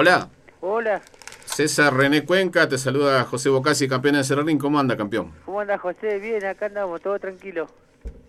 Hola. Hola. César René Cuenca, te saluda José Bocasi, campeón de Cerrín. ¿Cómo anda, campeón? ¿Cómo anda, José? Bien, acá andamos, todo tranquilo.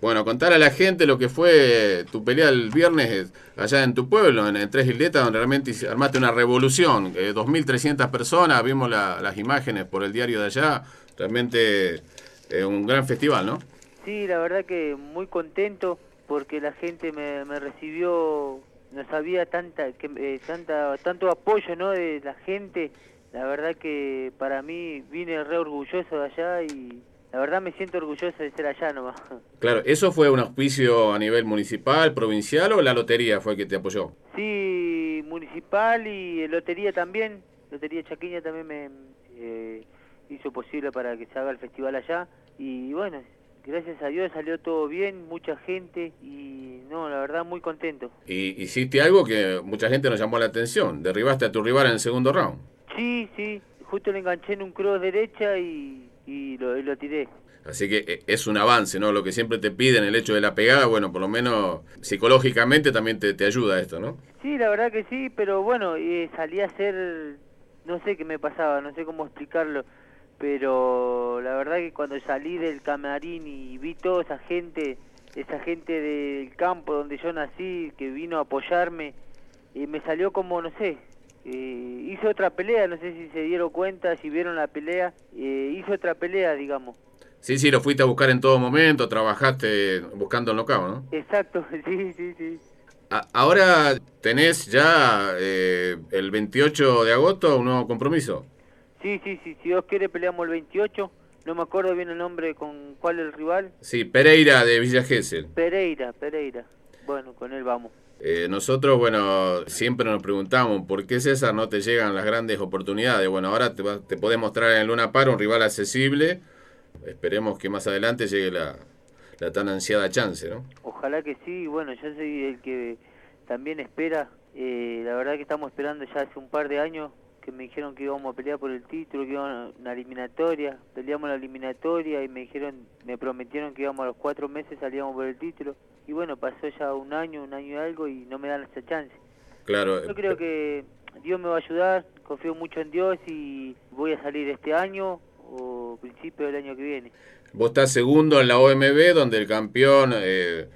Bueno, contar a la gente lo que fue tu pelea el viernes allá en tu pueblo, en, Tres Isletas, donde realmente armaste una revolución. 2.300 eh, personas, vimos las imágenes por el diario de allá. Realmente eh, un gran festival, ¿no? Sí, la verdad que muy contento porque la gente me, recibió, no sabía tanta, que, eh, tanta, tanto apoyo ¿no? de la gente. La verdad que para mí vine re orgulloso de allá y la verdad me siento orgulloso de ser allá nomás. Claro, ¿eso fue un auspicio a nivel municipal, provincial o la lotería fue que te apoyó? Sí, municipal y lotería también. Lotería Chaquiña también me eh, hizo posible para que se haga el festival allá. Y bueno, gracias a Dios salió todo bien, mucha gente y no, la verdad muy contento. Y hiciste algo que mucha gente nos llamó la atención, derribaste a tu rival en el segundo round. Sí, sí, justo le enganché en un cross derecha y, y, lo, tiré. Así que eh, es un avance, ¿no? Lo que siempre te piden, el hecho de la pegada, bueno, por lo menos psicológicamente también te, te ayuda esto, ¿no? Sí, la verdad que sí, pero bueno, eh, salí a hacer, no sé qué me pasaba, no sé cómo explicarlo pero la verdad que cuando salí del camarín y vi toda esa gente, esa gente del campo donde yo nací, que vino a apoyarme, y me salió como, no sé, eh, hice otra pelea, no sé si se dieron cuenta, si vieron la pelea, eh, hice otra pelea, digamos. Sí, sí, lo fuiste a buscar en todo momento, trabajaste buscando el knockout, ¿no? Exacto, sí, sí, sí. ahora tenés ya eh, el 28 de agosto un nuevo compromiso. Sí, sí, sí, si Dios quiere peleamos el 28. No me acuerdo bien el nombre con cuál es el rival. Sí, Pereira de Villa Gesell. Pereira, Pereira. Bueno, con él vamos. Eh, nosotros, bueno, siempre nos preguntamos por qué César no te llegan las grandes oportunidades. Bueno, ahora te, te podés mostrar en Luna Par un rival accesible. Esperemos que más adelante llegue la, la tan ansiada chance, ¿no? Ojalá que sí. Bueno, yo soy el que también espera. Eh, la verdad que estamos esperando ya hace un par de años me dijeron que íbamos a pelear por el título, que íbamos a una eliminatoria, peleamos la eliminatoria y me dijeron, me prometieron que íbamos a los cuatro meses salíamos por el título. Y bueno, pasó ya un año, un año y algo y no me dan esa chance. Claro. Yo creo que Dios me va a ayudar, confío mucho en Dios y voy a salir este año o principio del año que viene. Vos estás segundo en la OMB, donde el campeón eh,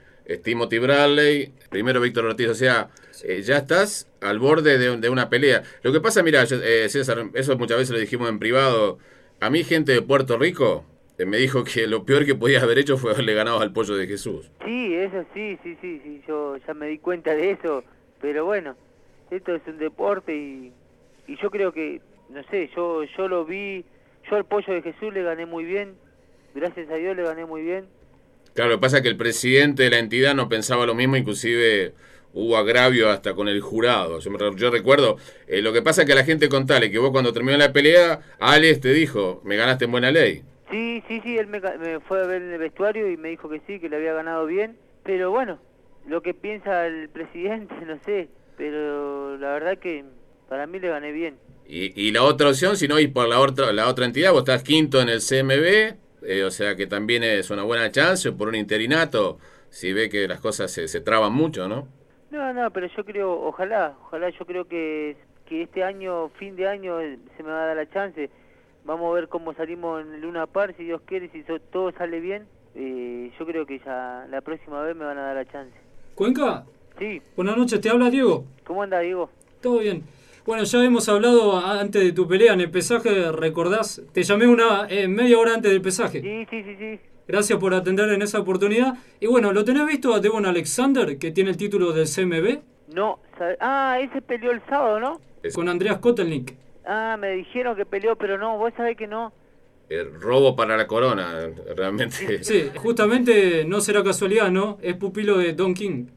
Timothy Bradley, primero Víctor Ortiz, o sea, eh, ya estás al borde de, una pelea. Lo que pasa, mira, eh, César, eso muchas veces lo dijimos en privado. A mí, gente de Puerto Rico eh, me dijo que lo peor que podías haber hecho fue haberle ganado al pollo de Jesús. Sí, eso sí, sí, sí, sí, yo ya me di cuenta de eso. Pero bueno, esto es un deporte y, y yo creo que, no sé, yo, yo lo vi, yo al pollo de Jesús le gané muy bien. Gracias a Dios le gané muy bien. Claro, lo que pasa es que el presidente de la entidad no pensaba lo mismo, inclusive hubo agravio hasta con el jurado. Yo, recuerdo, eh, lo que pasa es que la gente contale que vos cuando terminó la pelea, Alex te dijo, me ganaste en buena ley. Sí, sí, sí, él me, fue a ver en el vestuario y me dijo que sí, que le había ganado bien, pero bueno, lo que piensa el presidente, no sé, pero la verdad que para mí le gané bien. Y, y la otra opción, si no ir por la otra, la otra entidad, vos estás quinto en el CMB, eh, o sea que también es una buena chance por un interinato, si ve que las cosas se, se traban mucho, ¿no? No, no, pero yo creo, ojalá, ojalá, yo creo que, que este año, fin de año, se me va a dar la chance. Vamos a ver cómo salimos en Luna Par, si Dios quiere, si todo sale bien. Eh, yo creo que ya la próxima vez me van a dar la chance. ¿Cuenca? Sí. Buenas noches, te habla Diego. ¿Cómo anda, Diego? Todo bien. Bueno, ya hemos hablado antes de tu pelea en el pesaje, ¿recordás? Te llamé una eh, media hora antes del pesaje. Sí, sí, sí, sí. Gracias por atender en esa oportunidad. Y bueno, ¿lo tenés visto a Devon Alexander, que tiene el título del CMB? No, ah, ese peleó el sábado, ¿no? Con Andreas Kotelnik. Ah, me dijeron que peleó, pero no, vos sabés que no. El robo para la corona, realmente. Sí, justamente no será casualidad, ¿no? Es pupilo de Don King.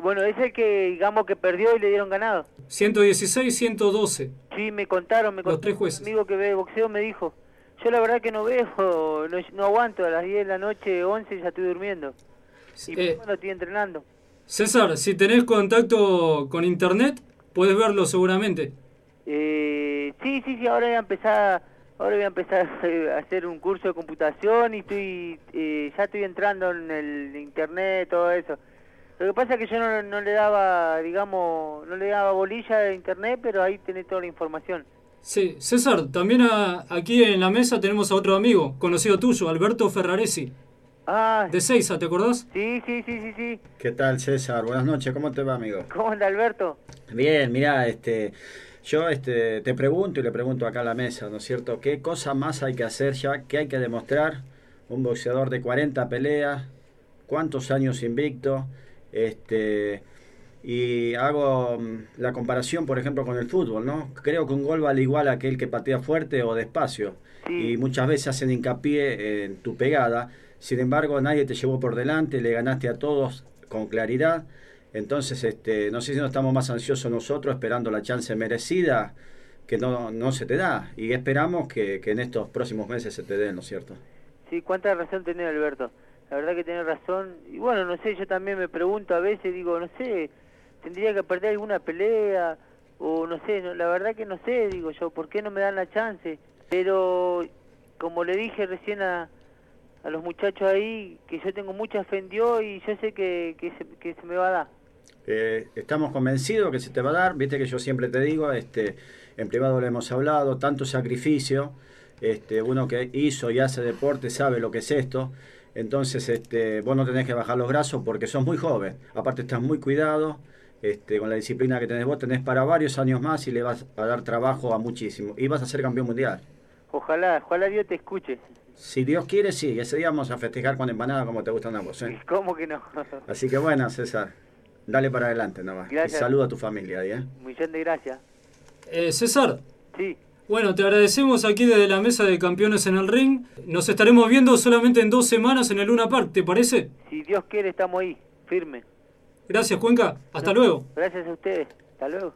Bueno, es el que, digamos, que perdió y le dieron ganado. 116, 112. Sí, me contaron, me contaron. Los tres jueces. Un amigo que ve boxeo me dijo. Yo la verdad que no veo, no, aguanto, a las 10 de la noche, 11 ya estoy durmiendo. Y eh, bueno, estoy entrenando. César, si tenés contacto con internet, puedes verlo seguramente. Eh, sí, sí, sí, ahora voy a empezar, ahora voy a empezar a hacer un curso de computación y estoy, eh, ya estoy entrando en el internet, todo eso. Lo que pasa es que yo no, no le daba, digamos, no le daba bolilla a internet, pero ahí tenés toda la información. Sí, César, también a- aquí en la mesa tenemos a otro amigo, conocido tuyo, Alberto Ferraresi, Ah, de Seiza, ¿te acordás? sí, sí, sí, sí, sí. ¿Qué tal, César? Buenas noches, ¿cómo te va, amigo? ¿Cómo anda Alberto? Bien, mira, este, yo este, te pregunto y le pregunto acá a la mesa, ¿no es cierto? ¿Qué cosa más hay que hacer ya? ¿Qué hay que demostrar? Un boxeador de 40 peleas, ¿cuántos años invicto? Este, y hago mm, la comparación, por ejemplo, con el fútbol, ¿no? Creo que un gol vale igual a aquel que patea fuerte o despacio. Sí. Y muchas veces hacen hincapié en tu pegada. Sin embargo, nadie te llevó por delante, le ganaste a todos con claridad. Entonces, este, no sé si no estamos más ansiosos nosotros esperando la chance merecida que no, no se te da. Y esperamos que, que en estos próximos meses se te dé, ¿no es cierto? Sí, cuánta razón tenés Alberto. La verdad que tenés razón. Y bueno, no sé, yo también me pregunto a veces, digo, no sé, tendría que perder alguna pelea o no sé, no- la verdad que no sé, digo yo, ¿por qué no me dan la chance? Pero como le dije recién a, a los muchachos ahí, que yo tengo mucha fe en Dios y yo sé que, que, se, que se me va a dar. Eh, estamos convencidos que se te va a dar, viste que yo siempre te digo, este, en privado lo hemos hablado, tanto sacrificio, este, uno que hizo y hace deporte sabe lo que es esto, entonces este, vos no tenés que bajar los brazos porque sos muy joven, aparte estás muy cuidado, este, con la disciplina que tenés vos, tenés para varios años más y le vas a dar trabajo a muchísimo, y vas a ser campeón mundial. Ojalá, ojalá Dios te escuche. Si Dios quiere, sí, ese día vamos a festejar con empanada como te gustan a vos. ¿eh? ¿Cómo que no? Así que bueno, César, dale para adelante nomás. Y Gracias. saluda a tu familia ahí, ¿eh? Millón de gracias. Eh, César, Sí, bueno, te agradecemos aquí desde la mesa de campeones en el ring. Nos estaremos viendo solamente en dos semanas en el Luna Park, ¿te parece? si Dios quiere estamos ahí, firme. Gracias, Cuenca. Hasta luego. Gracias a ustedes. Hasta luego.